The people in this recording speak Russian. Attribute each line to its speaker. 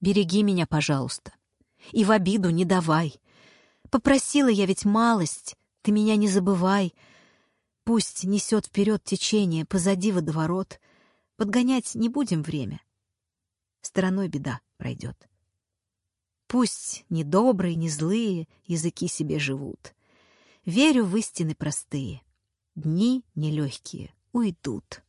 Speaker 1: Береги меня, пожалуйста. И в обиду не давай. Попросила я ведь малость, ты меня не забывай. Пусть несет вперед течение, позади водоворот. Подгонять не будем время. Стороной беда пройдет. Пусть ни добрые, ни злые языки себе живут. Верю в истины простые. Дни нелегкие уйдут.